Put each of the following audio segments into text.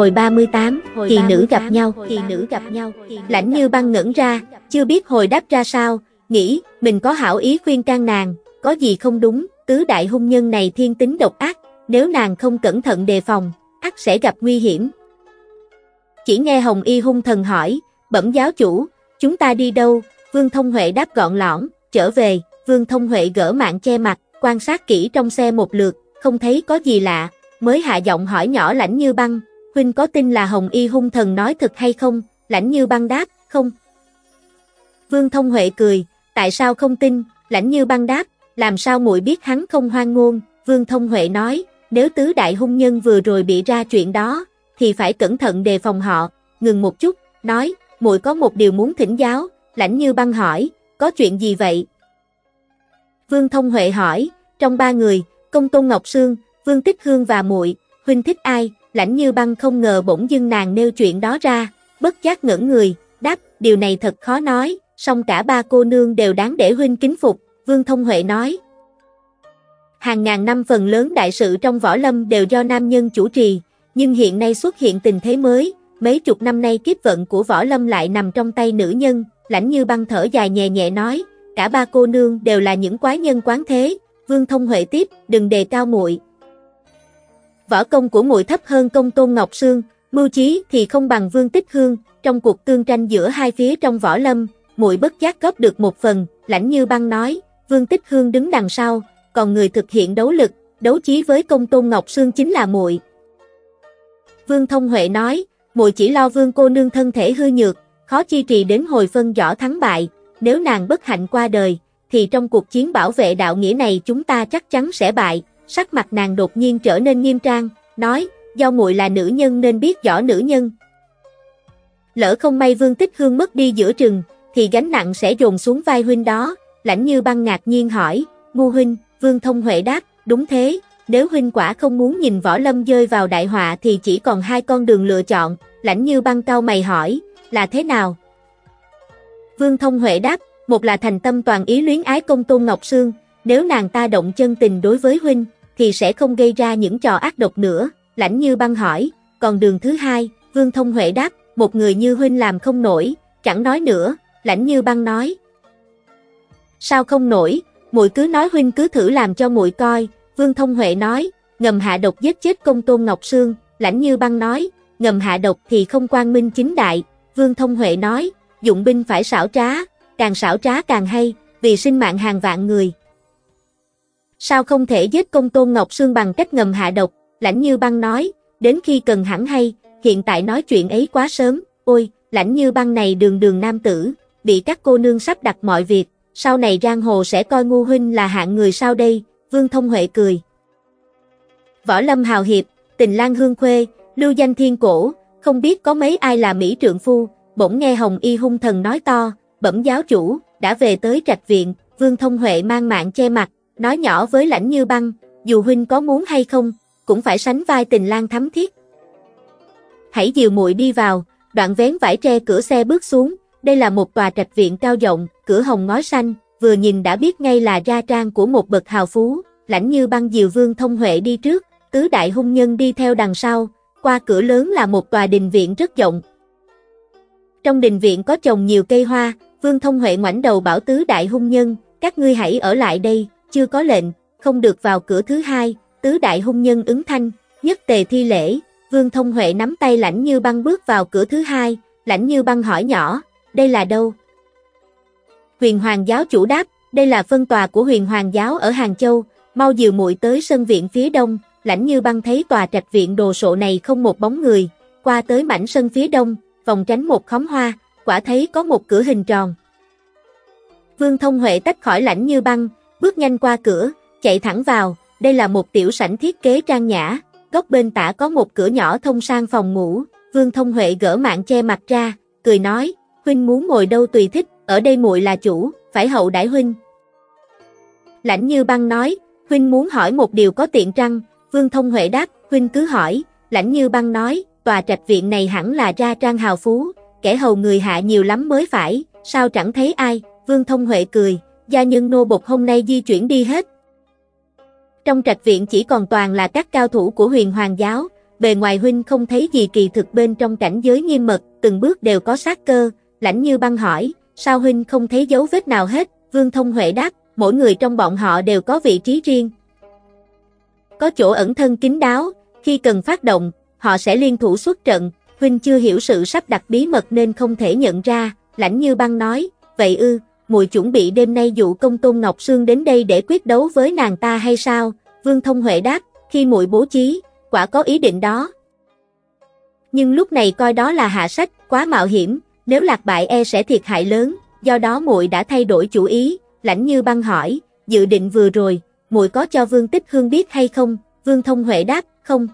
Hồi 38, kỳ nữ gặp nhau, kỳ nữ gặp nhau. Lãnh như băng ngẩn ra, chưa biết hồi đáp ra sao, nghĩ, mình có hảo ý khuyên can nàng, có gì không đúng, tứ đại hung nhân này thiên tính độc ác, nếu nàng không cẩn thận đề phòng, ắt sẽ gặp nguy hiểm. Chỉ nghe Hồng Y hung thần hỏi, bẩm giáo chủ, chúng ta đi đâu, Vương Thông Huệ đáp gọn lõn, trở về, Vương Thông Huệ gỡ mạng che mặt, quan sát kỹ trong xe một lượt, không thấy có gì lạ, mới hạ giọng hỏi nhỏ lãnh như băng, Huynh có tin là Hồng Y hung thần nói thật hay không? Lãnh như băng đáp, không. Vương Thông Huệ cười, tại sao không tin? Lãnh như băng đáp, làm sao muội biết hắn không hoang ngôn? Vương Thông Huệ nói, nếu tứ đại hung nhân vừa rồi bị ra chuyện đó, thì phải cẩn thận đề phòng họ. Ngừng một chút, nói, muội có một điều muốn thỉnh giáo. Lãnh như băng hỏi, có chuyện gì vậy? Vương Thông Huệ hỏi, trong ba người, Công Tôn Ngọc Sương, Vương Tích Hương và muội, huynh thích ai? Lãnh như băng không ngờ bỗng dưng nàng nêu chuyện đó ra, bất giác ngẩn người, đáp, điều này thật khó nói, song cả ba cô nương đều đáng để huynh kính phục, Vương Thông Huệ nói. Hàng ngàn năm phần lớn đại sự trong võ lâm đều do nam nhân chủ trì, nhưng hiện nay xuất hiện tình thế mới, mấy chục năm nay kiếp vận của võ lâm lại nằm trong tay nữ nhân, lãnh như băng thở dài nhẹ nhẹ nói, cả ba cô nương đều là những quái nhân quán thế, Vương Thông Huệ tiếp, đừng đề cao muội, Võ công của muội thấp hơn công tôn Ngọc Sương, mưu trí thì không bằng Vương Tích Hương, trong cuộc tương tranh giữa hai phía trong võ lâm, muội bất giác góp được một phần, lãnh như băng nói, Vương Tích Hương đứng đằng sau, còn người thực hiện đấu lực, đấu trí với công tôn Ngọc Sương chính là muội. Vương Thông Huệ nói, muội chỉ lo Vương cô nương thân thể hư nhược, khó chi trì đến hồi phân rõ thắng bại, nếu nàng bất hạnh qua đời, thì trong cuộc chiến bảo vệ đạo nghĩa này chúng ta chắc chắn sẽ bại sắc mặt nàng đột nhiên trở nên nghiêm trang, nói, do muội là nữ nhân nên biết rõ nữ nhân. Lỡ không may Vương Tích Hương mất đi giữa trường, thì gánh nặng sẽ dồn xuống vai huynh đó, lãnh như băng ngạc nhiên hỏi, ngu huynh, Vương Thông Huệ đáp, đúng thế, nếu huynh quả không muốn nhìn võ lâm rơi vào đại họa thì chỉ còn hai con đường lựa chọn, lãnh như băng cao mày hỏi, là thế nào? Vương Thông Huệ đáp, một là thành tâm toàn ý luyến ái công tôn Ngọc Sương, nếu nàng ta động chân tình đối với huynh, thì sẽ không gây ra những trò ác độc nữa, lãnh như băng hỏi, còn đường thứ hai, Vương Thông Huệ đáp, một người như huynh làm không nổi, chẳng nói nữa, lãnh như băng nói. Sao không nổi, muội cứ nói huynh cứ thử làm cho muội coi, Vương Thông Huệ nói, ngầm hạ độc giết chết công tôn Ngọc Sương, lãnh như băng nói, ngầm hạ độc thì không quan minh chính đại, Vương Thông Huệ nói, dụng binh phải xảo trá, càng xảo trá càng hay, vì sinh mạng hàng vạn người. Sao không thể giết công tôn Ngọc Sương bằng cách ngầm hạ độc, lãnh như băng nói, đến khi cần hẳn hay, hiện tại nói chuyện ấy quá sớm, ôi, lãnh như băng này đường đường nam tử, bị các cô nương sắp đặt mọi việc, sau này giang hồ sẽ coi ngu huynh là hạng người sao đây, Vương Thông Huệ cười. Võ Lâm Hào Hiệp, Tình Lan Hương Khuê, Lưu Danh Thiên Cổ, không biết có mấy ai là Mỹ trượng phu, bỗng nghe Hồng Y hung thần nói to, bẩm giáo chủ, đã về tới trạch viện, Vương Thông Huệ mang mạng che mặt, nói nhỏ với lãnh như băng, dù huynh có muốn hay không, cũng phải sánh vai tình lang thắm thiết. Hãy dìu muội đi vào, đoạn vén vải tre cửa xe bước xuống, đây là một tòa trạch viện cao rộng, cửa hồng ngói xanh, vừa nhìn đã biết ngay là gia trang của một bậc hào phú, lãnh như băng diều vương thông huệ đi trước, tứ đại hung nhân đi theo đằng sau, qua cửa lớn là một tòa đình viện rất rộng. Trong đình viện có trồng nhiều cây hoa, vương thông huệ ngoảnh đầu bảo tứ đại hung nhân, các ngươi hãy ở lại đây, chưa có lệnh, không được vào cửa thứ hai, tứ đại hung nhân ứng thanh, nhất tề thi lễ, Vương Thông Huệ nắm tay lãnh như băng bước vào cửa thứ hai, lãnh như băng hỏi nhỏ, đây là đâu? Huyền Hoàng giáo chủ đáp, đây là phân tòa của huyền Hoàng giáo ở Hàng Châu, mau dìu muội tới sân viện phía đông, lãnh như băng thấy tòa trạch viện đồ sộ này không một bóng người, qua tới mảnh sân phía đông, vòng tránh một khóm hoa, quả thấy có một cửa hình tròn. Vương Thông Huệ tách khỏi lãnh như băng, bước nhanh qua cửa, chạy thẳng vào, đây là một tiểu sảnh thiết kế trang nhã, góc bên tả có một cửa nhỏ thông sang phòng ngủ, Vương Thông Huệ gỡ mạng che mặt ra, cười nói, huynh muốn ngồi đâu tùy thích, ở đây muội là chủ, phải hậu đãi huynh. Lãnh Như Băng nói, huynh muốn hỏi một điều có tiện trăng, Vương Thông Huệ đáp, huynh cứ hỏi, Lãnh Như Băng nói, tòa trạch viện này hẳn là ra trang hào phú, kẻ hầu người hạ nhiều lắm mới phải, sao chẳng thấy ai, Vương Thông Huệ cười, gia nhân nô bộc hôm nay di chuyển đi hết. Trong trạch viện chỉ còn toàn là các cao thủ của huyền hoàng giáo, bề ngoài huynh không thấy gì kỳ thực bên trong cảnh giới nghiêm mật, từng bước đều có sát cơ, lãnh như băng hỏi, sao huynh không thấy dấu vết nào hết, Vương Thông Huệ đáp, mỗi người trong bọn họ đều có vị trí riêng. Có chỗ ẩn thân kín đáo, khi cần phát động, họ sẽ liên thủ xuất trận, huynh chưa hiểu sự sắp đặt bí mật nên không thể nhận ra, lãnh như băng nói, vậy ư, muội chuẩn bị đêm nay dụ công tôn Ngọc Sương đến đây để quyết đấu với nàng ta hay sao? Vương Thông Huệ đáp, khi muội bố trí, quả có ý định đó. Nhưng lúc này coi đó là hạ sách, quá mạo hiểm, nếu lạc bại e sẽ thiệt hại lớn, do đó muội đã thay đổi chủ ý, lãnh như băng hỏi, dự định vừa rồi, muội có cho Vương Tích Hương biết hay không? Vương Thông Huệ đáp, không.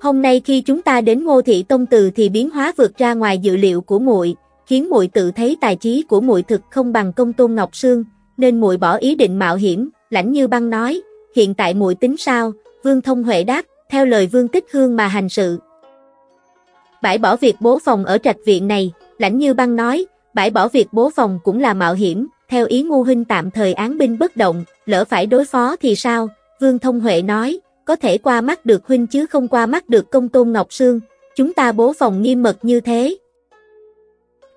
Hôm nay khi chúng ta đến Ngô Thị Tông Từ thì biến hóa vượt ra ngoài dự liệu của muội, khiến muội tự thấy tài trí của muội thực không bằng công tôn Ngọc Sương, nên muội bỏ ý định mạo hiểm, lãnh như băng nói, hiện tại muội tính sao, Vương Thông Huệ đáp, theo lời Vương Tích Hương mà hành sự. Bãi bỏ việc bố phòng ở trạch viện này, lãnh như băng nói, bãi bỏ việc bố phòng cũng là mạo hiểm, theo ý ngu huynh tạm thời án binh bất động, lỡ phải đối phó thì sao, Vương Thông Huệ nói, có thể qua mắt được huynh chứ không qua mắt được công tôn Ngọc Sương, chúng ta bố phòng nghiêm mật như thế.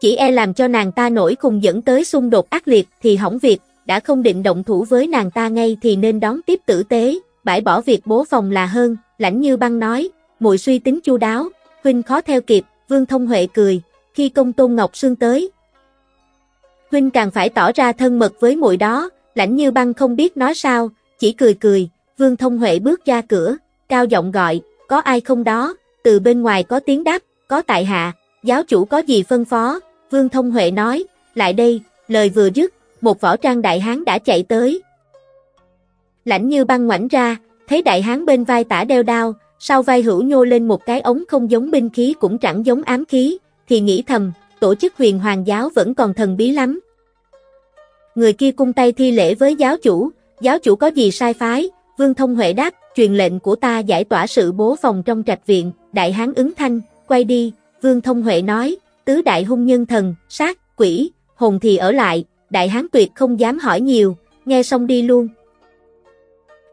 Chỉ e làm cho nàng ta nổi cùng dẫn tới xung đột ác liệt thì hỏng việc, đã không định động thủ với nàng ta ngay thì nên đón tiếp tử tế, bãi bỏ việc bố phòng là hơn, lãnh như băng nói, muội suy tính chu đáo, huynh khó theo kịp, vương thông huệ cười, khi công tôn ngọc sương tới. Huynh càng phải tỏ ra thân mật với muội đó, lãnh như băng không biết nói sao, chỉ cười cười, vương thông huệ bước ra cửa, cao giọng gọi, có ai không đó, từ bên ngoài có tiếng đáp, có tại hạ, giáo chủ có gì phân phó, vương thông huệ nói, lại đây, lời vừa dứt, một võ trang đại hán đã chạy tới. Lãnh như băng ngoảnh ra, thấy đại hán bên vai tả đeo đao, sau vai hữu nhô lên một cái ống không giống binh khí cũng chẳng giống ám khí, thì nghĩ thầm, tổ chức huyền hoàng giáo vẫn còn thần bí lắm. Người kia cung tay thi lễ với giáo chủ, giáo chủ có gì sai phái, Vương Thông Huệ đáp, truyền lệnh của ta giải tỏa sự bố phòng trong trạch viện, đại hán ứng thanh, quay đi, Vương Thông Huệ nói, tứ đại hung nhân thần, sát, quỷ, hồn thì ở lại, đại hán tuyệt không dám hỏi nhiều, nghe xong đi luôn.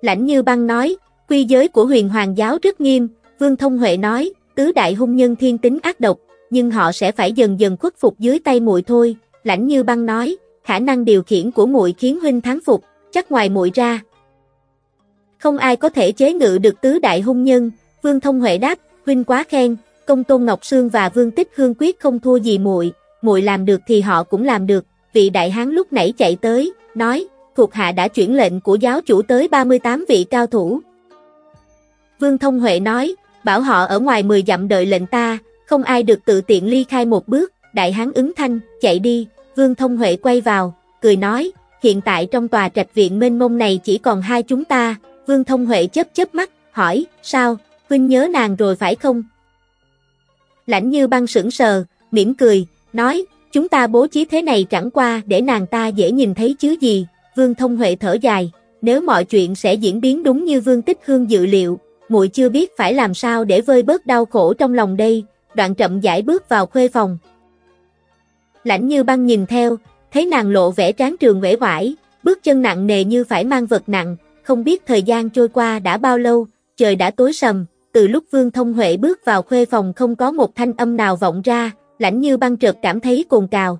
Lãnh như băng nói, quy giới của huyền hoàng giáo rất nghiêm, Vương Thông Huệ nói, tứ đại hung nhân thiên tính ác độc, nhưng họ sẽ phải dần dần khuất phục dưới tay muội thôi, lãnh như băng nói, khả năng điều khiển của muội khiến huynh thắng phục, chắc ngoài muội ra. Không ai có thể chế ngự được tứ đại hung nhân, Vương Thông Huệ đáp, huynh quá khen, công tôn Ngọc Sương và Vương Tích Hương quyết không thua gì muội, muội làm được thì họ cũng làm được, vị đại hán lúc nãy chạy tới, nói, thuộc hạ đã chuyển lệnh của giáo chủ tới 38 vị cao thủ. Vương Thông Huệ nói, bảo họ ở ngoài 10 dặm đợi lệnh ta, không ai được tự tiện ly khai một bước, đại hán ứng thanh, chạy đi, Vương Thông Huệ quay vào, cười nói, hiện tại trong tòa trạch viện mênh mông này chỉ còn hai chúng ta, Vương Thông Huệ chớp chớp mắt, hỏi, sao, huynh nhớ nàng rồi phải không? Lãnh như băng sững sờ, mỉm cười, nói, chúng ta bố trí thế này chẳng qua để nàng ta dễ nhìn thấy chứ gì, Vương Thông Huệ thở dài, nếu mọi chuyện sẽ diễn biến đúng như Vương Tích Hương dự liệu, muội chưa biết phải làm sao để vơi bớt đau khổ trong lòng đây, đoạn chậm giải bước vào khuê phòng. Lãnh như băng nhìn theo, thấy nàng lộ vẻ tráng trường vẻ vải, bước chân nặng nề như phải mang vật nặng, không biết thời gian trôi qua đã bao lâu, trời đã tối sầm, từ lúc Vương Thông Huệ bước vào khuê phòng không có một thanh âm nào vọng ra, lãnh như băng trượt cảm thấy cồn cào.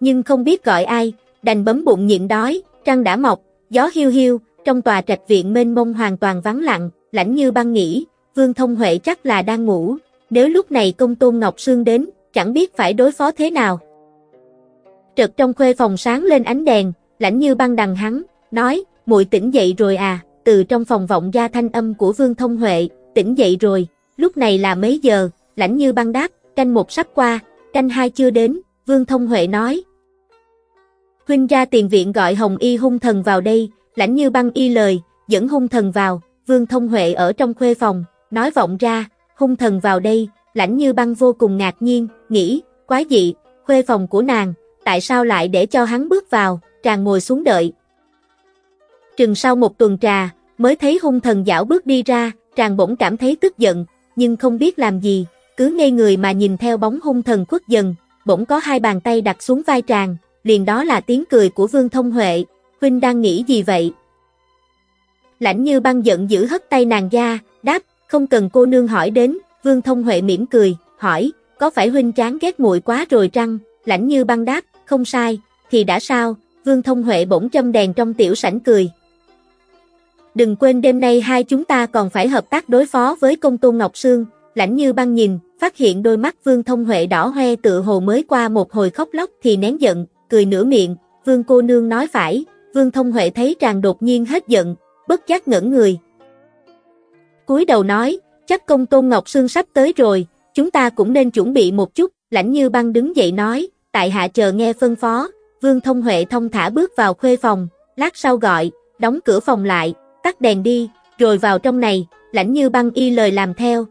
Nhưng không biết gọi ai, đành bấm bụng nhịn đói, trăng đã mọc, gió hiu hiu, trong tòa trạch viện mênh mông hoàn toàn vắng lặng, lãnh như băng nghĩ, Vương Thông Huệ chắc là đang ngủ, nếu lúc này công tôn Ngọc Sương đến, chẳng biết phải đối phó thế nào. Trật trong khuê phòng sáng lên ánh đèn, lãnh như băng đằng hắn, nói, muội tỉnh dậy rồi à, từ trong phòng vọng ra thanh âm của Vương Thông Huệ, tỉnh dậy rồi, lúc này là mấy giờ, lãnh như băng đáp, canh một sắp qua, canh hai chưa đến, Vương Thông Huệ nói. Huynh ra tiền viện gọi Hồng Y hung thần vào đây, lãnh như băng y lời, dẫn hung thần vào, Vương Thông Huệ ở trong khuê phòng, nói vọng ra, hung thần vào đây, lãnh như băng vô cùng ngạc nhiên, nghĩ, quái dị, khuê phòng của nàng, tại sao lại để cho hắn bước vào, tràn ngồi xuống đợi. Trừng sau một tuần trà, mới thấy hung thần dảo bước đi ra, tràng bỗng cảm thấy tức giận, nhưng không biết làm gì, cứ ngây người mà nhìn theo bóng hung thần khuất dần, bỗng có hai bàn tay đặt xuống vai tràng, liền đó là tiếng cười của Vương Thông Huệ, Huynh đang nghĩ gì vậy? Lãnh như băng giận giữ hất tay nàng ra, đáp, không cần cô nương hỏi đến, Vương Thông Huệ mỉm cười, hỏi, có phải Huynh chán ghét muội quá rồi trăng? Lãnh như băng đáp, không sai, thì đã sao? Vương Thông Huệ bỗng châm đèn trong tiểu sảnh cười. Đừng quên đêm nay hai chúng ta còn phải hợp tác đối phó với công tôn Ngọc Sương, lãnh như băng nhìn, phát hiện đôi mắt Vương Thông Huệ đỏ hoe tự hồ mới qua một hồi khóc lóc thì nén giận, cười nửa miệng, Vương cô nương nói phải, Vương Thông Huệ thấy tràn đột nhiên hết giận, bất giác ngẩn người. cúi đầu nói, chắc công tôn Ngọc Sương sắp tới rồi, chúng ta cũng nên chuẩn bị một chút, lãnh như băng đứng dậy nói, tại hạ chờ nghe phân phó, Vương Thông Huệ thông thả bước vào khuê phòng, lát sau gọi, đóng cửa phòng lại, tắt đèn đi, rồi vào trong này, lãnh như băng y lời làm theo.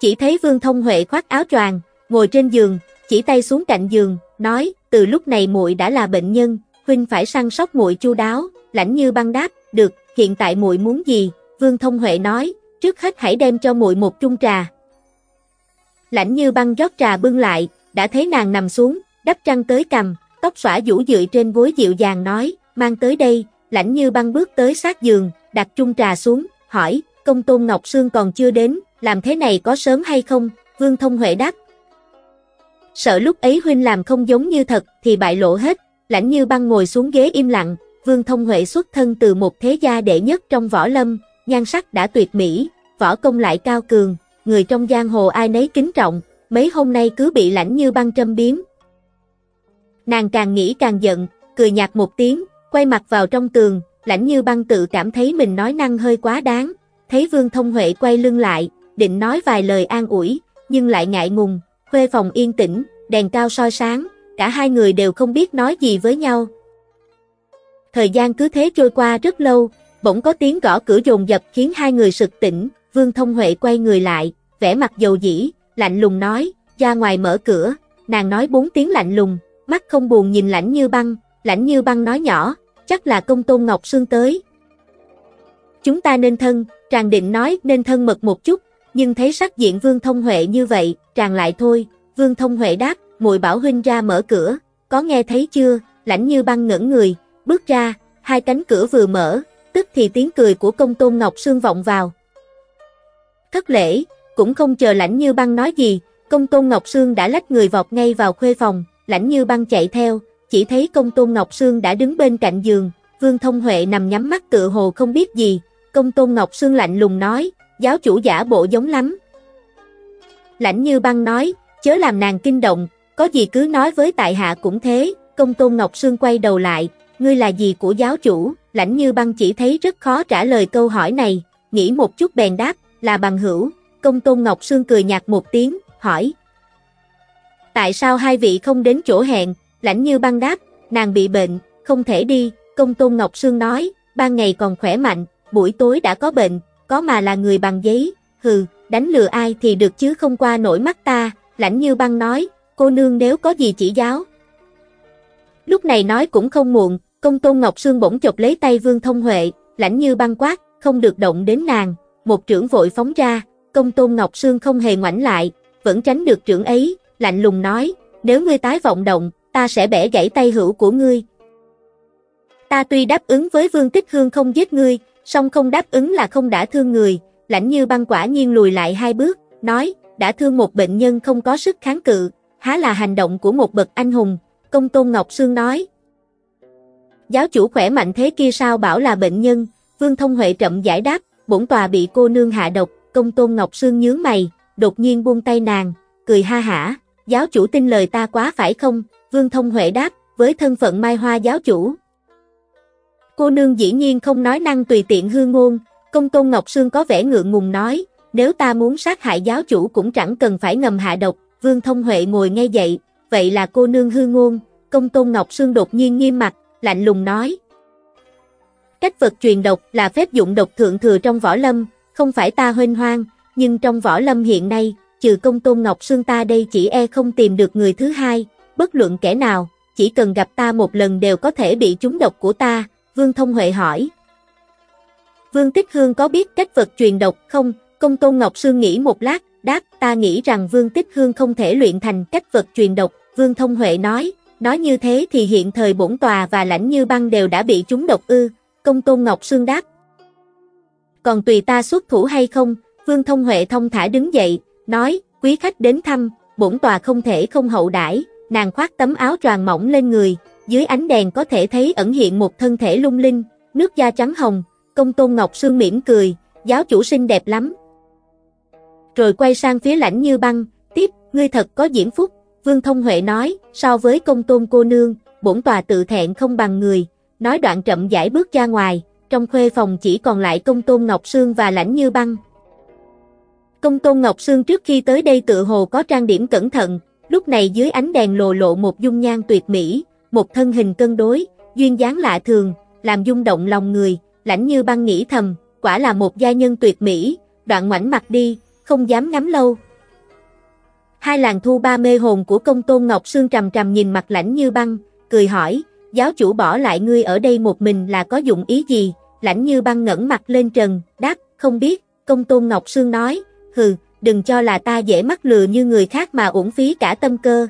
Chỉ thấy Vương Thông Huệ khoác áo choàng, ngồi trên giường, chỉ tay xuống cạnh giường, nói, từ lúc này muội đã là bệnh nhân, huynh phải săn sóc muội chu đáo, lãnh như băng đáp, được, hiện tại muội muốn gì? Vương Thông Huệ nói, trước hết hãy đem cho muội một chung trà. Lãnh như băng rót trà bưng lại, đã thấy nàng nằm xuống, đắp trăng tới cầm, tóc xõa vũ dựa trên gối dịu dàng nói, mang tới đây, lãnh như băng bước tới sát giường, đặt chung trà xuống, hỏi, công tôn Ngọc Sương còn chưa đến, làm thế này có sớm hay không? Vương Thông Huệ đáp. Sợ lúc ấy huynh làm không giống như thật thì bại lộ hết, lãnh như băng ngồi xuống ghế im lặng, Vương Thông Huệ xuất thân từ một thế gia đệ nhất trong võ lâm, nhan sắc đã tuyệt mỹ, võ công lại cao cường, người trong giang hồ ai nấy kính trọng, mấy hôm nay cứ bị lãnh như băng trâm biếm. Nàng càng nghĩ càng giận, cười nhạt một tiếng, quay mặt vào trong tường, lãnh như băng tự cảm thấy mình nói năng hơi quá đáng, thấy Vương Thông Huệ quay lưng lại, định nói vài lời an ủi, nhưng lại ngại ngùng, khuê phòng yên tĩnh, đèn cao soi sáng, cả hai người đều không biết nói gì với nhau. Thời gian cứ thế trôi qua rất lâu, bỗng có tiếng gõ cửa dồn dập khiến hai người sực tỉnh, Vương Thông Huệ quay người lại, vẻ mặt dầu dĩ, lạnh lùng nói, ra ngoài mở cửa, nàng nói bốn tiếng lạnh lùng, mắt không buồn nhìn lãnh như băng, lãnh như băng nói nhỏ, chắc là công tôn Ngọc Sương tới. Chúng ta nên thân, tràng định nói nên thân mật một chút, nhưng thấy sắc diện Vương Thông Huệ như vậy, tràng lại thôi, Vương Thông Huệ đáp, muội bảo huynh ra mở cửa, có nghe thấy chưa, lãnh như băng ngẩn người, bước ra, hai cánh cửa vừa mở, tức thì tiếng cười của công tôn Ngọc Sương vọng vào. Thất lễ, cũng không chờ lãnh như băng nói gì, công tôn Ngọc Sương đã lách người vọt ngay vào khuê phòng, lãnh như băng chạy theo, chỉ thấy công tôn Ngọc Sương đã đứng bên cạnh giường, Vương Thông Huệ nằm nhắm mắt tựa hồ không biết gì, công tôn Ngọc Sương lạnh lùng nói, giáo chủ giả bộ giống lắm. Lãnh như băng nói, chớ làm nàng kinh động, có gì cứ nói với tại hạ cũng thế, công tôn Ngọc Sương quay đầu lại, ngươi là gì của giáo chủ, lãnh như băng chỉ thấy rất khó trả lời câu hỏi này, nghĩ một chút bèn đáp, là bằng hữu, công tôn Ngọc Sương cười nhạt một tiếng, hỏi. Tại sao hai vị không đến chỗ hẹn, lãnh như băng đáp, nàng bị bệnh, không thể đi, công tôn Ngọc Sương nói, ban ngày còn khỏe mạnh, buổi tối đã có bệnh, có mà là người bằng giấy, hừ, đánh lừa ai thì được chứ không qua nổi mắt ta, lãnh như băng nói, cô nương nếu có gì chỉ giáo. Lúc này nói cũng không muộn, công tôn Ngọc Sương bỗng chụp lấy tay Vương Thông Huệ, lãnh như băng quát, không được động đến nàng, một trưởng vội phóng ra, công tôn Ngọc Sương không hề ngoảnh lại, vẫn tránh được trưởng ấy, lạnh lùng nói, nếu ngươi tái vọng động, ta sẽ bẻ gãy tay hữu của ngươi. Ta tuy đáp ứng với Vương Tích Hương không giết ngươi, song không đáp ứng là không đã thương người, lãnh như băng quả nhiên lùi lại hai bước, nói, đã thương một bệnh nhân không có sức kháng cự, há là hành động của một bậc anh hùng, công tôn Ngọc Sương nói. Giáo chủ khỏe mạnh thế kia sao bảo là bệnh nhân, Vương Thông Huệ chậm giải đáp, bổn tòa bị cô nương hạ độc, công tôn Ngọc Sương nhướng mày, đột nhiên buông tay nàng, cười ha hả, giáo chủ tin lời ta quá phải không, Vương Thông Huệ đáp, với thân phận Mai Hoa giáo chủ. Cô nương dĩ nhiên không nói năng tùy tiện hư ngôn, công tôn Ngọc Sương có vẻ ngượng ngùng nói, nếu ta muốn sát hại giáo chủ cũng chẳng cần phải ngầm hạ độc, Vương Thông Huệ ngồi ngay dậy, vậy là cô nương hư ngôn, công tôn Ngọc Sương đột nhiên nghiêm mặt, lạnh lùng nói. Cách vật truyền độc là phép dụng độc thượng thừa trong võ lâm, không phải ta huynh hoang, nhưng trong võ lâm hiện nay, trừ công tôn Ngọc Sương ta đây chỉ e không tìm được người thứ hai, bất luận kẻ nào, chỉ cần gặp ta một lần đều có thể bị trúng độc của ta, Vương Thông Huệ hỏi. Vương Tích Hương có biết cách vật truyền độc không? Công Tôn Ngọc Sương nghĩ một lát, đáp, ta nghĩ rằng Vương Tích Hương không thể luyện thành cách vật truyền độc, Vương Thông Huệ nói, nói như thế thì hiện thời bổn tòa và lãnh như băng đều đã bị trúng độc ư, Công Tôn Ngọc Sương đáp. Còn tùy ta xuất thủ hay không, Vương Thông Huệ thông thả đứng dậy, nói, quý khách đến thăm, bổn tòa không thể không hậu đãi, nàng khoác tấm áo choàng mỏng lên người, dưới ánh đèn có thể thấy ẩn hiện một thân thể lung linh, nước da trắng hồng, công tôn Ngọc Sương mỉm cười, giáo chủ xinh đẹp lắm. Rồi quay sang phía lãnh như băng, tiếp, ngươi thật có diễn phúc, Vương Thông Huệ nói, so với công tôn cô nương, bổn tòa tự thẹn không bằng người, nói đoạn chậm giải bước ra ngoài, trong khuê phòng chỉ còn lại công tôn Ngọc Sương và lãnh như băng. Công tôn Ngọc Sương trước khi tới đây tự hồ có trang điểm cẩn thận, lúc này dưới ánh đèn lồ lộ một dung nhan tuyệt mỹ, một thân hình cân đối, duyên dáng lạ thường, làm rung động lòng người, lãnh như băng nghĩ thầm, quả là một gia nhân tuyệt mỹ, đoạn ngoảnh mặt đi, không dám ngắm lâu. Hai làng thu ba mê hồn của công tôn Ngọc Sương trầm trầm nhìn mặt lãnh như băng, cười hỏi, giáo chủ bỏ lại ngươi ở đây một mình là có dụng ý gì, lãnh như băng ngẩng mặt lên trần, đáp, không biết, công tôn Ngọc Sương nói, hừ, đừng cho là ta dễ mắc lừa như người khác mà uổng phí cả tâm cơ.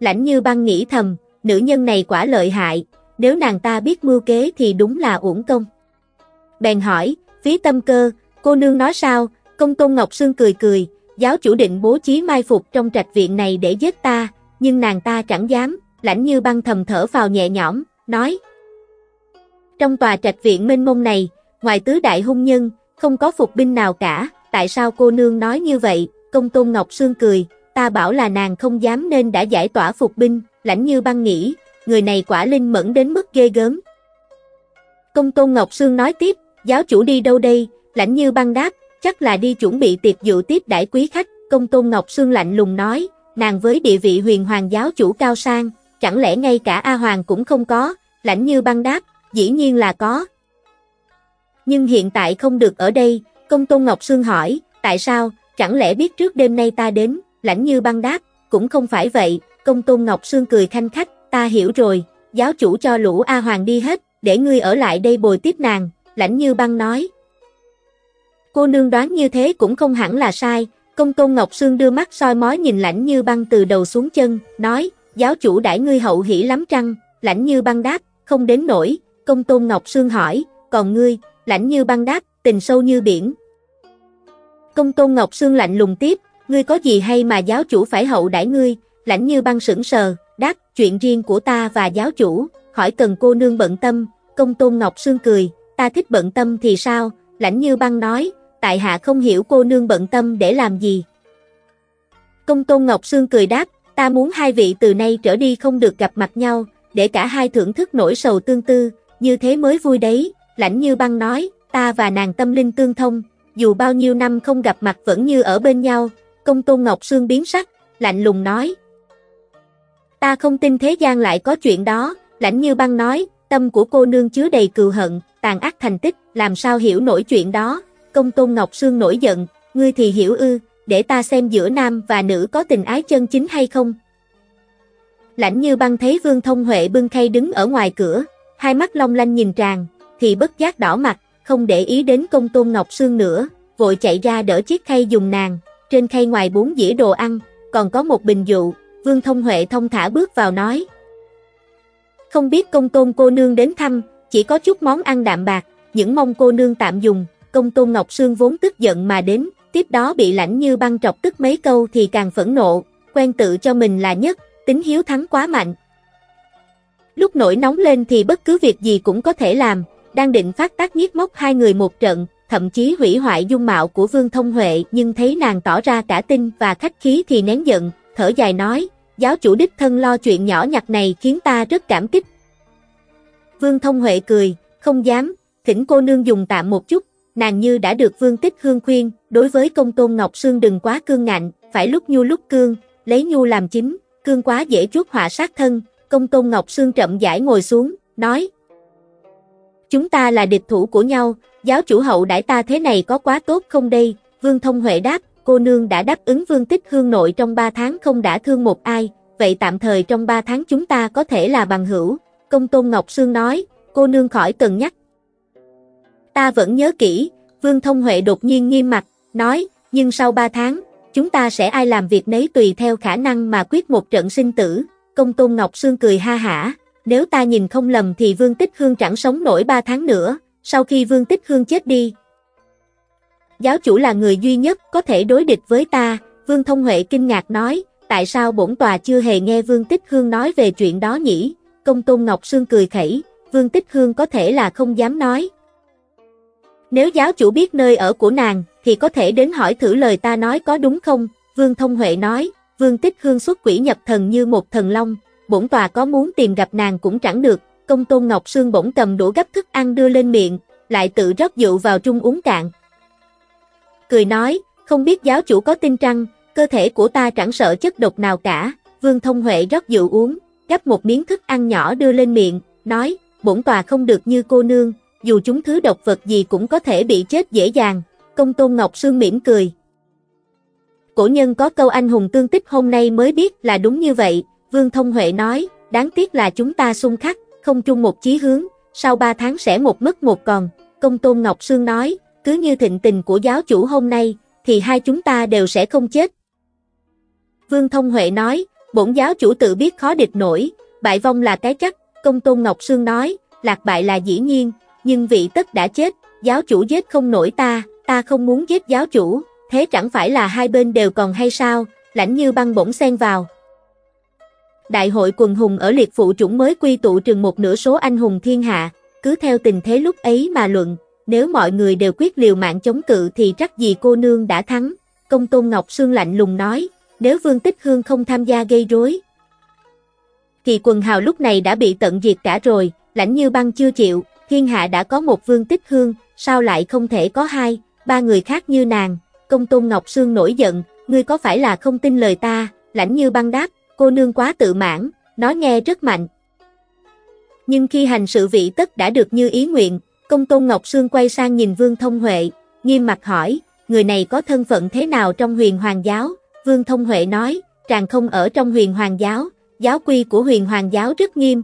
Lãnh như băng nghĩ thầm, nữ nhân này quả lợi hại, nếu nàng ta biết mưu kế thì đúng là uổng công. Bèn hỏi, phí tâm cơ, cô nương nói sao, công tôn Ngọc Sương cười cười, giáo chủ định bố trí mai phục trong trạch viện này để giết ta, nhưng nàng ta chẳng dám, lãnh như băng thầm thở vào nhẹ nhõm, nói. Trong tòa trạch viện mênh mông này, ngoài tứ đại hung nhân, không có phục binh nào cả, tại sao cô nương nói như vậy, công tôn Ngọc Sương cười, ta bảo là nàng không dám nên đã giải tỏa phục binh, lãnh như băng nghĩ, người này quả linh mẫn đến mức ghê gớm. Công tôn Ngọc Sương nói tiếp, giáo chủ đi đâu đây, lãnh như băng đáp, chắc là đi chuẩn bị tiệc dự tiếp đãi quý khách, công tôn Ngọc Sương lạnh lùng nói, nàng với địa vị huyền hoàng giáo chủ cao sang, chẳng lẽ ngay cả A Hoàng cũng không có, lãnh như băng đáp, dĩ nhiên là có. Nhưng hiện tại không được ở đây, công tôn Ngọc Sương hỏi, tại sao, chẳng lẽ biết trước đêm nay ta đến, lãnh như băng đáp, cũng không phải vậy, công tôn Ngọc Sương cười khanh khách, ta hiểu rồi, giáo chủ cho lũ A Hoàng đi hết, để ngươi ở lại đây bồi tiếp nàng, lãnh như băng nói. Cô nương đoán như thế cũng không hẳn là sai, công tôn Ngọc Sương đưa mắt soi mói nhìn lãnh như băng từ đầu xuống chân, nói, giáo chủ đãi ngươi hậu hỷ lắm trăng, lãnh như băng đáp, không đến nổi, công tôn Ngọc Sương hỏi, còn ngươi, lãnh như băng đáp, tình sâu như biển. Công tôn Ngọc Sương lạnh lùng tiếp, ngươi có gì hay mà giáo chủ phải hậu đãi ngươi, lãnh như băng sững sờ, đáp, chuyện riêng của ta và giáo chủ, khỏi cần cô nương bận tâm, công tôn Ngọc Sương cười, ta thích bận tâm thì sao, lãnh như băng nói, tại hạ không hiểu cô nương bận tâm để làm gì. Công tôn Ngọc Sương cười đáp, ta muốn hai vị từ nay trở đi không được gặp mặt nhau, để cả hai thưởng thức nỗi sầu tương tư, như thế mới vui đấy, lãnh như băng nói, ta và nàng tâm linh tương thông, dù bao nhiêu năm không gặp mặt vẫn như ở bên nhau, công tôn Ngọc Sương biến sắc, lạnh lùng nói. Ta không tin thế gian lại có chuyện đó, lãnh như băng nói, tâm của cô nương chứa đầy cừu hận, tàn ác thành tích, làm sao hiểu nổi chuyện đó, công tôn Ngọc Sương nổi giận, ngươi thì hiểu ư, để ta xem giữa nam và nữ có tình ái chân chính hay không. Lãnh như băng thấy Vương Thông Huệ bưng khay đứng ở ngoài cửa, hai mắt long lanh nhìn tràn, thì bất giác đỏ mặt, không để ý đến công tôn Ngọc Sương nữa, vội chạy ra đỡ chiếc khay dùng nàng, trên khay ngoài bốn dĩa đồ ăn, còn có một bình dụ, Vương Thông Huệ thông thả bước vào nói. Không biết công tôn cô nương đến thăm, chỉ có chút món ăn đạm bạc, những mong cô nương tạm dùng, công tôn Ngọc Sương vốn tức giận mà đến, tiếp đó bị lãnh như băng trọc tức mấy câu thì càng phẫn nộ, quen tự cho mình là nhất, tính hiếu thắng quá mạnh. lúc nổi nóng lên thì bất cứ việc gì cũng có thể làm, đang định phát tác nhiếc móc hai người một trận, thậm chí hủy hoại dung mạo của Vương Thông Huệ nhưng thấy nàng tỏ ra cả tin và khách khí thì nén giận, thở dài nói, giáo chủ đích thân lo chuyện nhỏ nhặt này khiến ta rất cảm kích. Vương Thông Huệ cười, không dám, thỉnh cô nương dùng tạm một chút, nàng như đã được Vương Tích Hương khuyên, đối với công tôn Ngọc Sương đừng quá cương ngạnh, phải lúc nhu lúc cương, lấy nhu làm chính, cương quá dễ chuốt họa sát thân, công tôn Ngọc Sương chậm rãi ngồi xuống, nói. Chúng ta là địch thủ của nhau, giáo chủ hậu đãi ta thế này có quá tốt không đây, Vương Thông Huệ đáp, cô nương đã đáp ứng Vương Tích Hương nội trong 3 tháng không đã thương một ai, vậy tạm thời trong 3 tháng chúng ta có thể là bằng hữu, công tôn Ngọc Sương nói, cô nương khỏi cần nhắc. Ta vẫn nhớ kỹ, Vương Thông Huệ đột nhiên nghiêm mặt, nói, nhưng sau 3 tháng, chúng ta sẽ ai làm việc nấy tùy theo khả năng mà quyết một trận sinh tử, công tôn Ngọc Sương cười ha hả, nếu ta nhìn không lầm thì Vương Tích Hương chẳng sống nổi 3 tháng nữa, sau khi Vương Tích Hương chết đi. Giáo chủ là người duy nhất có thể đối địch với ta, Vương Thông Huệ kinh ngạc nói, tại sao bổn tòa chưa hề nghe Vương Tích Hương nói về chuyện đó nhỉ? Công Tôn Ngọc Sương cười khẩy, Vương Tích Hương có thể là không dám nói. Nếu giáo chủ biết nơi ở của nàng, thì có thể đến hỏi thử lời ta nói có đúng không? Vương Thông Huệ nói, Vương Tích Hương xuất quỷ nhập thần như một thần long, bổn tòa có muốn tìm gặp nàng cũng chẳng được, công tôn Ngọc Sương bỗng cầm đũa gấp thức ăn đưa lên miệng, lại tự rót rượu vào trung uống cạn. Cười nói, không biết giáo chủ có tin trăng, cơ thể của ta chẳng sợ chất độc nào cả, Vương Thông Huệ rót rượu uống, gấp một miếng thức ăn nhỏ đưa lên miệng, nói, bổn tòa không được như cô nương, dù chúng thứ độc vật gì cũng có thể bị chết dễ dàng, công tôn Ngọc Sương mỉm cười. Cổ nhân có câu anh hùng tương tích hôm nay mới biết là đúng như vậy, Vương Thông Huệ nói, đáng tiếc là chúng ta xung khắc, không chung một chí hướng, sau ba tháng sẽ một mất một còn, công tôn Ngọc Sương nói, cứ như thịnh tình của giáo chủ hôm nay, thì hai chúng ta đều sẽ không chết. Vương Thông Huệ nói, bổn giáo chủ tự biết khó địch nổi, bại vong là cái chắc, công tôn Ngọc Sương nói, lạc bại là dĩ nhiên, nhưng vị tất đã chết, giáo chủ giết không nổi ta, ta không muốn giết giáo chủ, thế chẳng phải là hai bên đều còn hay sao, lãnh như băng bổng xen vào. Đại hội quần hùng ở liệt phụ chủng mới quy tụ trừng một nửa số anh hùng thiên hạ, cứ theo tình thế lúc ấy mà luận, nếu mọi người đều quyết liều mạng chống cự thì chắc gì cô nương đã thắng. Công Tôn Ngọc Sương lạnh lùng nói, nếu Vương Tích Hương không tham gia gây rối, thì quần hào lúc này đã bị tận diệt cả rồi, lãnh như băng chưa chịu, thiên hạ đã có một Vương Tích Hương, sao lại không thể có hai, ba người khác như nàng. Công Tôn Ngọc Sương nổi giận, ngươi có phải là không tin lời ta, lãnh như băng đáp, cô nương quá tự mãn, nói nghe rất mạnh. Nhưng khi hành sự vị tất đã được như ý nguyện, công tôn Ngọc Sương quay sang nhìn Vương Thông Huệ, nghiêm mặt hỏi, người này có thân phận thế nào trong huyền hoàng giáo? Vương Thông Huệ nói, chàng không ở trong huyền hoàng giáo, giáo quy của huyền hoàng giáo rất nghiêm.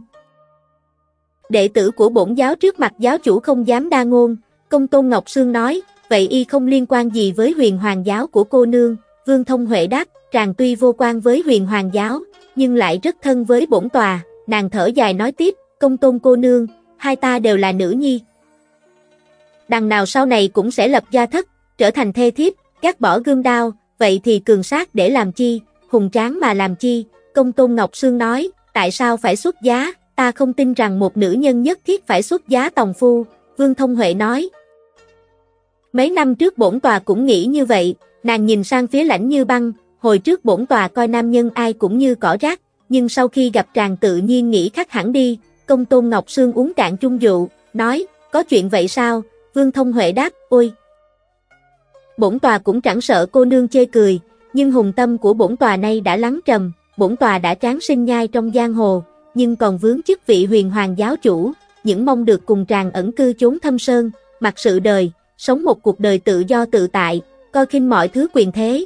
Đệ tử của bổn giáo trước mặt giáo chủ không dám đa ngôn, công tôn Ngọc Sương nói, vậy y không liên quan gì với huyền hoàng giáo của cô nương, Vương Thông Huệ đáp, tràng tuy vô quan với huyền hoàng giáo, nhưng lại rất thân với bổn tòa, nàng thở dài nói tiếp, công tôn cô nương, hai ta đều là nữ nhi. Đằng nào sau này cũng sẽ lập gia thất, trở thành thê thiếp, gác bỏ gươm đao, vậy thì cường sát để làm chi, hùng tráng mà làm chi, công tôn Ngọc Sương nói, tại sao phải xuất giá, ta không tin rằng một nữ nhân nhất thiết phải xuất giá tòng phu, Vương Thông Huệ nói. Mấy năm trước bổn tòa cũng nghĩ như vậy, nàng nhìn sang phía lãnh như băng, hồi trước bổn tòa coi nam nhân ai cũng như cỏ rác, nhưng sau khi gặp tràng tự nhiên nghĩ khác hẳn đi, công tôn Ngọc Sương uống cạn chung rượu, nói, có chuyện vậy sao, Vương Thông Huệ đáp, ôi. Bổn tòa cũng chẳng sợ cô nương chê cười, nhưng hùng tâm của bổn tòa nay đã lắng trầm, bổn tòa đã tráng sinh nhai trong giang hồ, nhưng còn vướng chức vị huyền hoàng giáo chủ, những mong được cùng tràng ẩn cư chốn thâm sơn, mặc sự đời, sống một cuộc đời tự do tự tại, coi khinh mọi thứ quyền thế,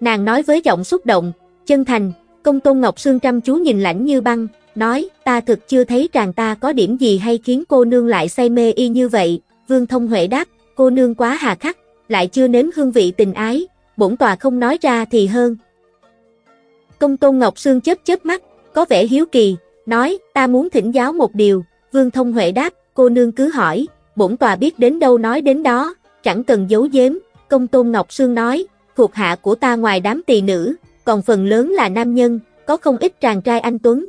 Nàng nói với giọng xúc động, chân thành, công tôn Ngọc Sương chăm chú nhìn lãnh như băng, nói, ta thực chưa thấy chàng ta có điểm gì hay khiến cô nương lại say mê y như vậy, Vương Thông Huệ đáp, cô nương quá hà khắc, lại chưa nếm hương vị tình ái, bổn tòa không nói ra thì hơn. Công tôn Ngọc Sương chớp chớp mắt, có vẻ hiếu kỳ, nói, ta muốn thỉnh giáo một điều, Vương Thông Huệ đáp, cô nương cứ hỏi, bổn tòa biết đến đâu nói đến đó, chẳng cần giấu giếm, công tôn Ngọc Sương nói, thuộc hạ của ta ngoài đám tỳ nữ, còn phần lớn là nam nhân, có không ít chàng trai anh Tuấn.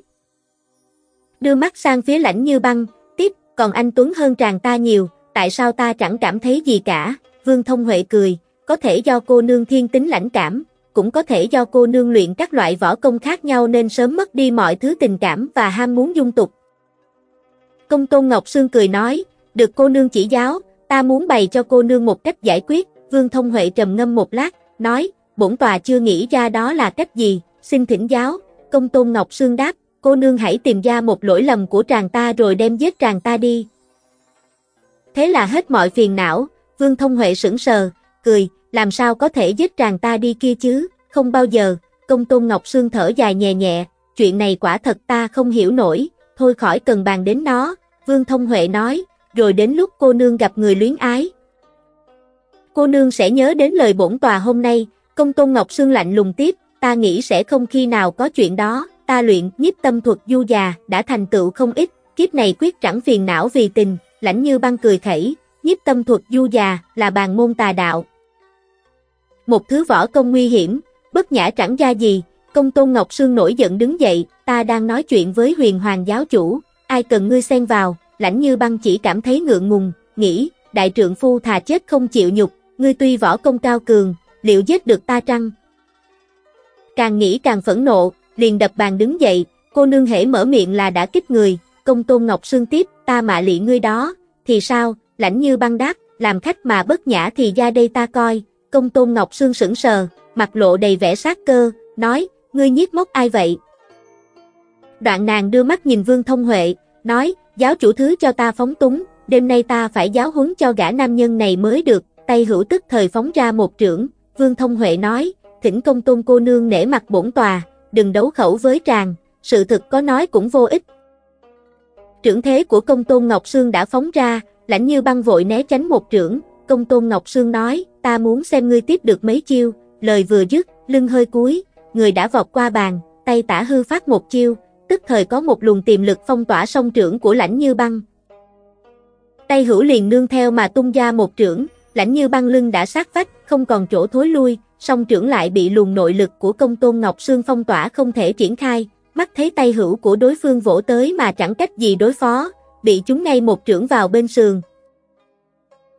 đưa mắt sang phía lãnh như băng, tiếp, còn anh Tuấn hơn tràng ta nhiều, tại sao ta chẳng cảm thấy gì cả, Vương Thông Huệ cười, có thể do cô nương thiên tính lãnh cảm, cũng có thể do cô nương luyện các loại võ công khác nhau nên sớm mất đi mọi thứ tình cảm và ham muốn dung tục. Công Tôn Ngọc Sương cười nói, được cô nương chỉ giáo, ta muốn bày cho cô nương một cách giải quyết, Vương Thông Huệ trầm ngâm một lát, nói, bổn tòa chưa nghĩ ra đó là cách gì, xin thỉnh giáo, Công Tôn Ngọc Sương đáp, cô nương hãy tìm ra một lỗi lầm của tràng ta rồi đem giết tràng ta đi. Thế là hết mọi phiền não, Vương Thông Huệ sững sờ, cười, làm sao có thể giết tràng ta đi kia chứ, không bao giờ, công tôn Ngọc Sương thở dài nhẹ nhẹ, chuyện này quả thật ta không hiểu nổi, thôi khỏi cần bàn đến nó, Vương Thông Huệ nói, rồi đến lúc cô nương gặp người luyến ái. Cô nương sẽ nhớ đến lời bổn tòa hôm nay, công tôn Ngọc Sương lạnh lùng tiếp, ta nghĩ sẽ không khi nào có chuyện đó, ta luyện nhiếp tâm thuật du già, đã thành tựu không ít, kiếp này quyết chẳng phiền não vì tình, lãnh như băng cười khẩy, nhiếp tâm thuật du già, là bàn môn tà đạo, một thứ võ công nguy hiểm, bất nhã chẳng ra gì, công tôn Ngọc Sương nổi giận đứng dậy, ta đang nói chuyện với huyền hoàng giáo chủ, ai cần ngươi xen vào, lãnh như băng chỉ cảm thấy ngượng ngùng, nghĩ, đại trượng phu thà chết không chịu nhục, ngươi tuy võ công cao cường, liệu giết được ta trăng? Càng nghĩ càng phẫn nộ, liền đập bàn đứng dậy, cô nương hễ mở miệng là đã kích người, công tôn Ngọc Sương tiếp, ta mạ lị ngươi đó, thì sao, lãnh như băng đáp, làm khách mà bất nhã thì ra đây ta coi, Công tôn Ngọc Sương sững sờ, mặt lộ đầy vẻ sát cơ, nói, ngươi nhiếc móc ai vậy? Đoạn nàng đưa mắt nhìn Vương Thông Huệ, nói, giáo chủ thứ cho ta phóng túng, đêm nay ta phải giáo huấn cho gã nam nhân này mới được, tay hữu tức thời phóng ra một trưởng, Vương Thông Huệ nói, thỉnh công tôn cô nương nể mặt bổn tòa, đừng đấu khẩu với tràng, sự thực có nói cũng vô ích. Trưởng thế của công tôn Ngọc Sương đã phóng ra, lãnh như băng vội né tránh một trưởng, công tôn Ngọc Sương nói, ta muốn xem ngươi tiếp được mấy chiêu, lời vừa dứt, lưng hơi cúi, người đã vọt qua bàn, tay tả hư phát một chiêu, tức thời có một luồng tiềm lực phong tỏa song trưởng của lãnh như băng. Tay hữu liền nương theo mà tung ra một trưởng, lãnh như băng lưng đã sát vách, không còn chỗ thối lui, song trưởng lại bị luồng nội lực của công tôn Ngọc Sương phong tỏa không thể triển khai, mắt thấy tay hữu của đối phương vỗ tới mà chẳng cách gì đối phó, bị chúng ngay một trưởng vào bên sườn.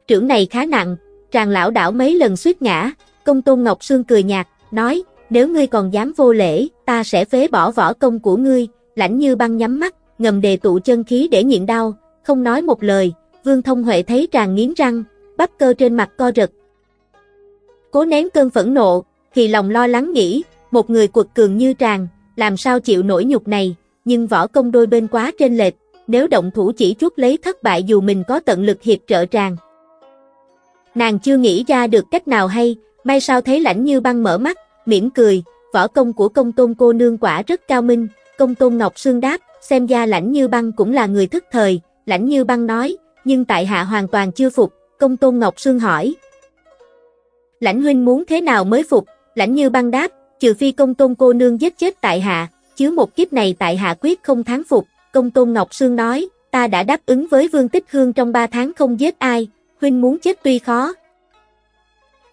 Trưởng này khá nặng, Tràng lão đảo mấy lần suýt ngã, công tôn Ngọc Sương cười nhạt, nói, nếu ngươi còn dám vô lễ, ta sẽ phế bỏ võ công của ngươi, lãnh như băng nhắm mắt, ngầm đề tụ chân khí để nhịn đau, không nói một lời, vương thông huệ thấy tràng nghiến răng, bắp cơ trên mặt co rực Cố nén cơn phẫn nộ, thì lòng lo lắng nghĩ, một người quật cường như tràng, làm sao chịu nổi nhục này, nhưng võ công đôi bên quá trên lệch, nếu động thủ chỉ chút lấy thất bại dù mình có tận lực hiệp trợ tràng. Nàng chưa nghĩ ra được cách nào hay, may sao thấy lãnh như băng mở mắt, mỉm cười, võ công của công tôn cô nương quả rất cao minh, công tôn Ngọc Sương đáp, xem ra lãnh như băng cũng là người thức thời, lãnh như băng nói, nhưng tại hạ hoàn toàn chưa phục, công tôn Ngọc Sương hỏi. Lãnh huynh muốn thế nào mới phục, lãnh như băng đáp, trừ phi công tôn cô nương giết chết tại hạ, chứ một kiếp này tại hạ quyết không thắng phục, công tôn Ngọc Sương nói, ta đã đáp ứng với Vương Tích Hương trong ba tháng không giết ai, huynh muốn chết tuy khó.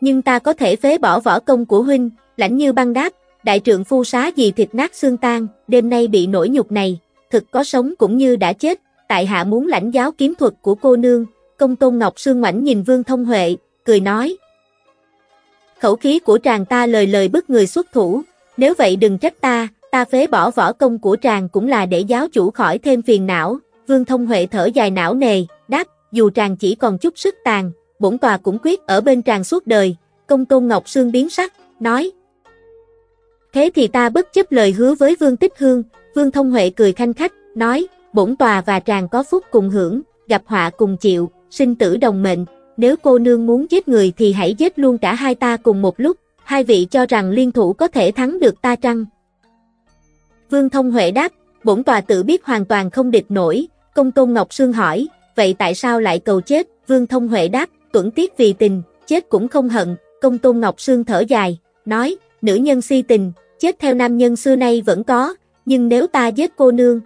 Nhưng ta có thể phế bỏ võ công của huynh, lãnh như băng đáp, đại trượng phu xá gì thịt nát xương tan, đêm nay bị nổi nhục này, thực có sống cũng như đã chết, tại hạ muốn lãnh giáo kiếm thuật của cô nương, công tôn ngọc sương ngoảnh nhìn vương thông huệ, cười nói. Khẩu khí của tràng ta lời lời bức người xuất thủ, nếu vậy đừng trách ta, ta phế bỏ võ công của tràng cũng là để giáo chủ khỏi thêm phiền não, vương thông huệ thở dài não nề, đáp, dù tràng chỉ còn chút sức tàn, bổn tòa cũng quyết ở bên tràng suốt đời, công tôn Ngọc Sương biến sắc, nói. Thế thì ta bất chấp lời hứa với Vương Tích Hương, Vương Thông Huệ cười khanh khách, nói, bổn tòa và tràng có phúc cùng hưởng, gặp họa cùng chịu, sinh tử đồng mệnh, nếu cô nương muốn giết người thì hãy giết luôn cả hai ta cùng một lúc, hai vị cho rằng liên thủ có thể thắng được ta trăng. Vương Thông Huệ đáp, bổn tòa tự biết hoàn toàn không địch nổi, công tôn Ngọc Sương hỏi, vậy tại sao lại cầu chết? Vương Thông Huệ đáp, tuẩn tiết vì tình, chết cũng không hận, công tôn Ngọc Sương thở dài, nói, nữ nhân si tình, chết theo nam nhân xưa nay vẫn có, nhưng nếu ta giết cô nương.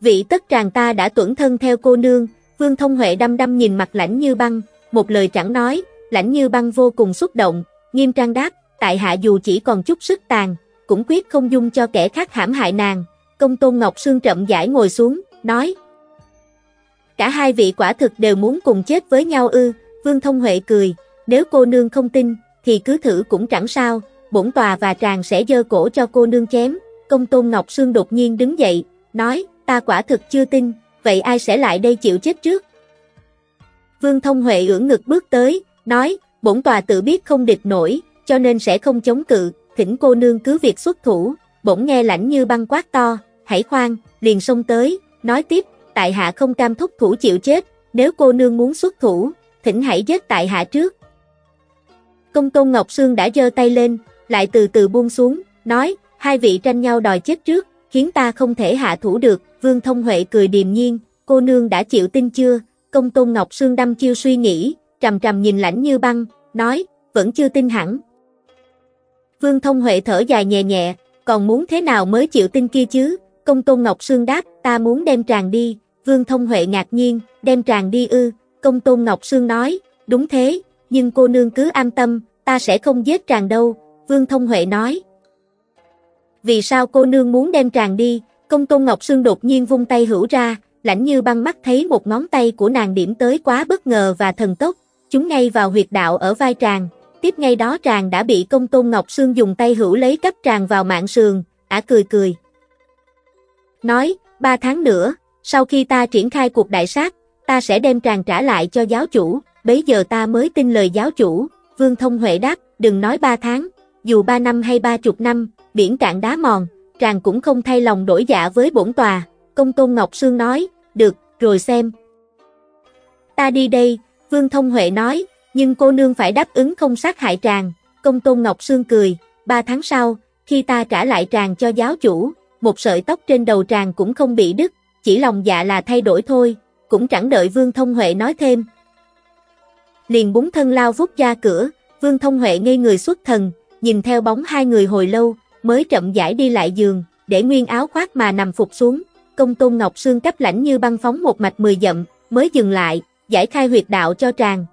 Vị tất tràng ta đã tuẩn thân theo cô nương, Vương Thông Huệ đăm đăm nhìn mặt lãnh như băng, một lời chẳng nói, lãnh như băng vô cùng xúc động, nghiêm trang đáp, tại hạ dù chỉ còn chút sức tàn, cũng quyết không dung cho kẻ khác hãm hại nàng, công tôn Ngọc Sương chậm rãi ngồi xuống, nói. Cả hai vị quả thực đều muốn cùng chết với nhau ư, Vương Thông Huệ cười, nếu cô nương không tin, thì cứ thử cũng chẳng sao, bổn tòa và tràng sẽ dơ cổ cho cô nương chém. Công tôn Ngọc Sương đột nhiên đứng dậy, nói, ta quả thực chưa tin, vậy ai sẽ lại đây chịu chết trước? Vương Thông Huệ ưỡn ngực bước tới, nói, bổn tòa tự biết không địch nổi, cho nên sẽ không chống cự, thỉnh cô nương cứ việc xuất thủ, bỗng nghe lãnh như băng quát to, hãy khoan, liền xông tới, nói tiếp, tại hạ không cam thúc thủ chịu chết, nếu cô nương muốn xuất thủ, thỉnh hãy giết tại hạ trước. Công tôn Ngọc Sương đã giơ tay lên, lại từ từ buông xuống, nói, hai vị tranh nhau đòi chết trước, khiến ta không thể hạ thủ được, Vương Thông Huệ cười điềm nhiên, cô nương đã chịu tin chưa, công tôn Ngọc Sương đâm chiêu suy nghĩ, trầm trầm nhìn lãnh như băng, nói, vẫn chưa tin hẳn. Vương Thông Huệ thở dài nhẹ nhẹ, còn muốn thế nào mới chịu tin kia chứ, công tôn Ngọc Sương đáp, ta muốn đem tràng đi, Vương Thông Huệ ngạc nhiên, đem tràng đi ư, công tôn Ngọc Sương nói, đúng thế, nhưng cô nương cứ an tâm, ta sẽ không giết tràng đâu, Vương Thông Huệ nói. Vì sao cô nương muốn đem tràng đi, công tôn Ngọc Sương đột nhiên vung tay hữu ra, lãnh như băng mắt thấy một ngón tay của nàng điểm tới quá bất ngờ và thần tốc, chúng ngay vào huyệt đạo ở vai tràng, tiếp ngay đó tràng đã bị công tôn Ngọc Sương dùng tay hữu lấy cấp tràng vào mạng sườn, ả cười cười. Nói, ba tháng nữa, sau khi ta triển khai cuộc đại sát, ta sẽ đem tràng trả lại cho giáo chủ, bấy giờ ta mới tin lời giáo chủ, Vương Thông Huệ đáp, đừng nói ba tháng, dù ba năm hay ba chục năm, biển cạn đá mòn, tràng cũng không thay lòng đổi dạ với bổn tòa, công tôn Ngọc Sương nói, được, rồi xem. Ta đi đây, Vương Thông Huệ nói, nhưng cô nương phải đáp ứng không sát hại tràng, công tôn Ngọc Sương cười, ba tháng sau, khi ta trả lại tràng cho giáo chủ, một sợi tóc trên đầu tràng cũng không bị đứt, chỉ lòng dạ là thay đổi thôi, cũng chẳng đợi Vương Thông Huệ nói thêm. Liền búng thân lao vút ra cửa, Vương Thông Huệ ngây người xuất thần, nhìn theo bóng hai người hồi lâu, mới chậm rãi đi lại giường, để nguyên áo khoác mà nằm phục xuống. Công tôn Ngọc Sương cấp lãnh như băng phóng một mạch mười dặm, mới dừng lại, giải khai huyệt đạo cho tràng.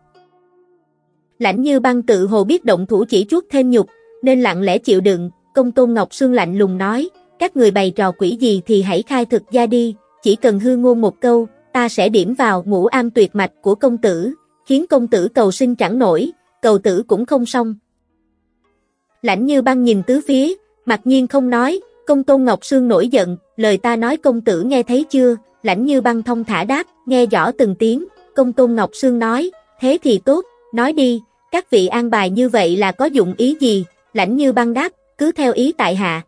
Lãnh như băng tự hồ biết động thủ chỉ chuốt thêm nhục, nên lặng lẽ chịu đựng, công tôn Ngọc Sương lạnh lùng nói, các người bày trò quỷ gì thì hãy khai thực ra đi, chỉ cần hư ngôn một câu, ta sẽ điểm vào ngũ am tuyệt mạch của công tử, khiến công tử cầu sinh chẳng nổi, cầu tử cũng không xong. Lãnh như băng nhìn tứ phía, mặc nhiên không nói, công tôn Ngọc Sương nổi giận, lời ta nói công tử nghe thấy chưa, lãnh như băng thông thả đáp, nghe rõ từng tiếng, công tôn Ngọc Sương nói, thế thì tốt, nói đi, các vị an bài như vậy là có dụng ý gì, lãnh như băng đáp, cứ theo ý tại hạ.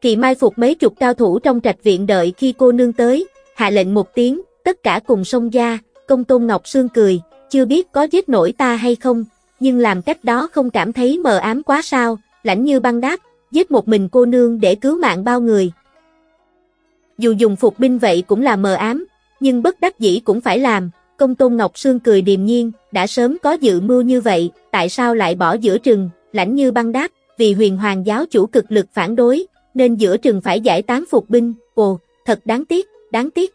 Kỳ mai phục mấy chục cao thủ trong trạch viện đợi khi cô nương tới, hạ lệnh một tiếng, tất cả cùng xông ra, công tôn Ngọc Sương cười, chưa biết có giết nổi ta hay không, nhưng làm cách đó không cảm thấy mờ ám quá sao, lãnh như băng đáp, giết một mình cô nương để cứu mạng bao người. Dù dùng phục binh vậy cũng là mờ ám, nhưng bất đắc dĩ cũng phải làm, công tôn Ngọc Sương cười điềm nhiên, đã sớm có dự mưu như vậy, tại sao lại bỏ giữa trừng, lãnh như băng đáp, vì huyền hoàng giáo chủ cực lực phản đối, nên giữa trừng phải giải tán phục binh, ồ, thật đáng tiếc, đáng tiếc.